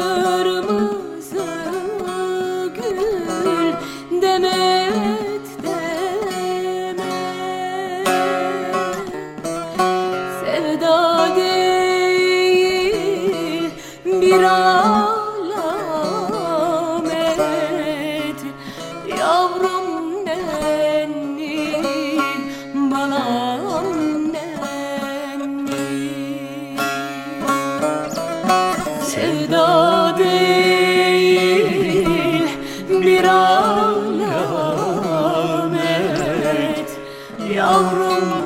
love. bir alamet Yavrum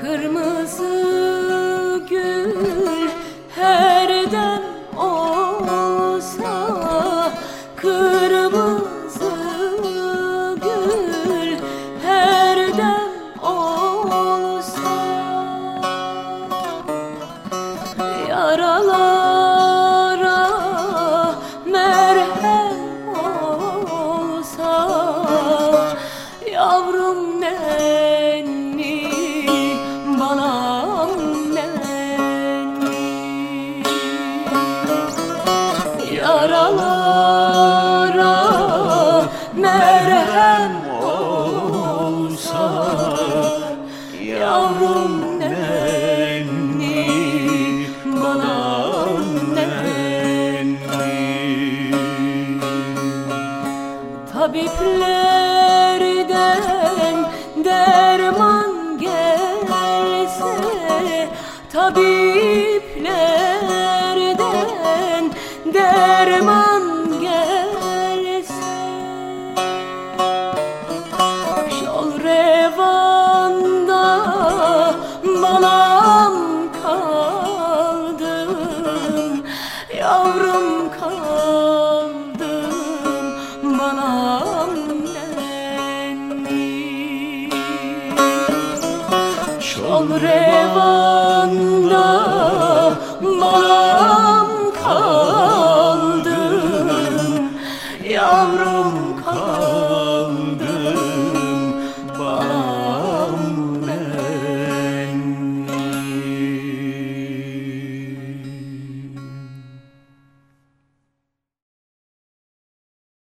Kırmızı gül her dem olsa Kırmızı gül her dem olsa Yaralar yavrum nenni bana nenni. Tabiplerden derman gelse tabipler Yol revanda Balam kaldı. Yavrum